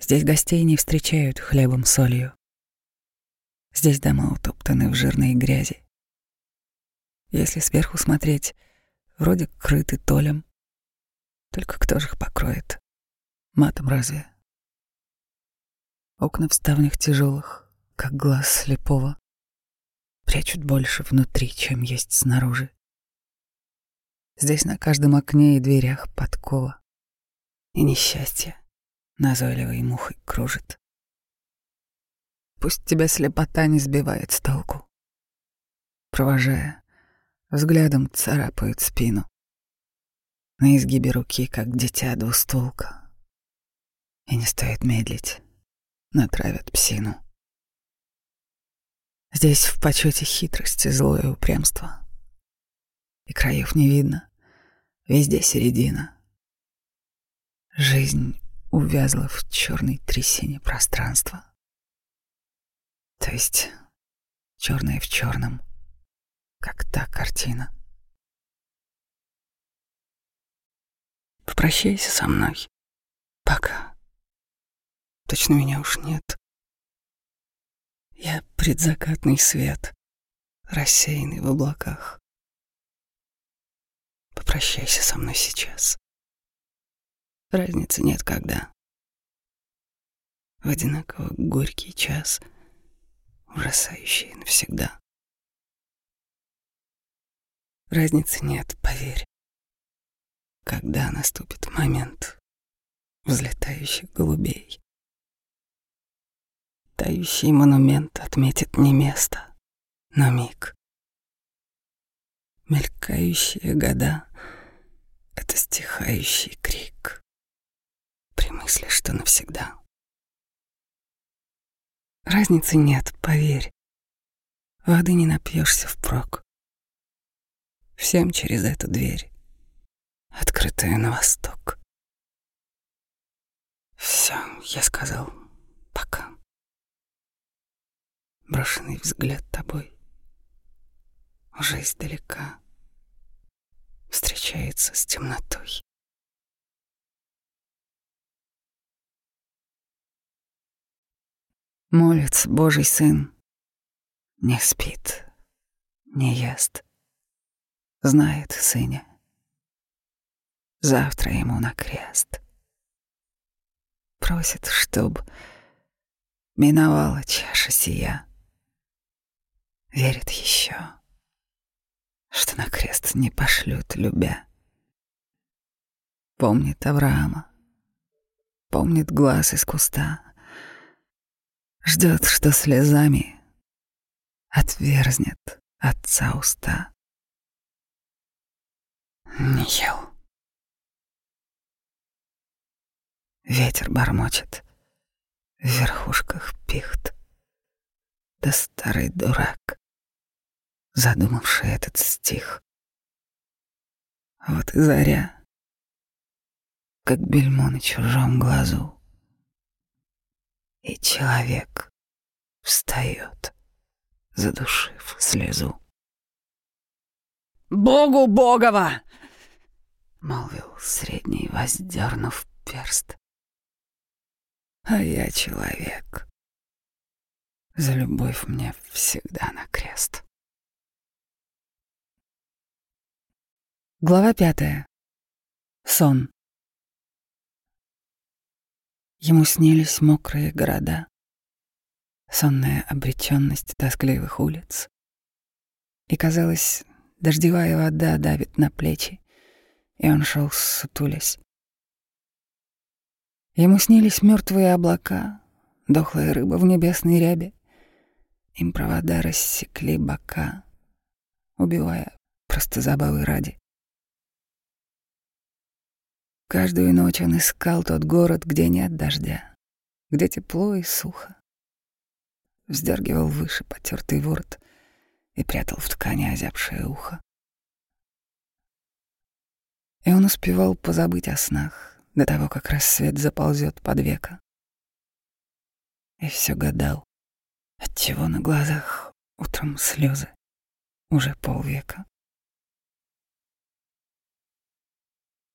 Здесь гостей не встречают хлебом солью. Здесь дома утоптаны в жирной грязи. Если сверху смотреть, вроде крыты толем. Только кто же их покроет? Матом разве? Окна в ставнях тяжелых, как глаз слепого, прячут больше внутри, чем есть снаружи. Здесь на каждом окне и дверях подкова. И несчастье назойливой мухой кружит. Пусть тебя слепота не сбивает с толку. Провожая, взглядом царапает спину. На изгибе руки, как дитя двустволка. И не стоит медлить, натравят псину. Здесь в почете хитрость и злое упрямство. И краев не видно. Везде середина. Жизнь увязла в черной трясине пространства. То есть черное в черном, как та картина. Попрощайся со мной. Пока. Точно меня уж нет. Я предзакатный свет, рассеянный в облаках. Попрощайся со мной сейчас. Разницы нет когда. В одинаково горький час, ужасающий навсегда. Разницы нет, поверь. Когда наступит момент взлетающих голубей. Тающий монумент отметит не место, но миг. Мелькающие года — это стихающий крик при мысли, что навсегда. Разницы нет, поверь. Воды не напьешься впрок. Всем через эту дверь, открытую на восток. Все, я сказал, пока. Брошенный взгляд тобой уже издалека встречается с темнотой. Молится Божий Сын, не спит, не ест, знает Сыне. Завтра ему на крест. Просит, чтоб миновала чаша сия. Верит еще что на крест не пошлют, любя. Помнит Авраама, помнит глаз из куста, ждет, что слезами отверзнет отца уста. Не ел. Ветер бормочет в верхушках пихт. Да старый дурак задумавший этот стих. Вот и заря, как бельмо на чужом глазу. И человек встает, задушив слезу. «Богу Богова!» — молвил средний, воздернув перст. А я человек. За любовь мне всегда на крест. Глава пятая. Сон. Ему снились мокрые города, сонная обреченность тоскливых улиц. И казалось, дождевая вода давит на плечи, и он шел сутулясь. Ему снились мертвые облака, дохлая рыба в небесной рябе. Им провода рассекли бока, убивая просто забавы ради. Каждую ночь он искал тот город, где нет дождя, где тепло и сухо. Вздергивал выше потертый ворот и прятал в ткани озябшее ухо. И он успевал позабыть о снах до того, как рассвет заползет под века. И все гадал, отчего на глазах утром слезы уже полвека.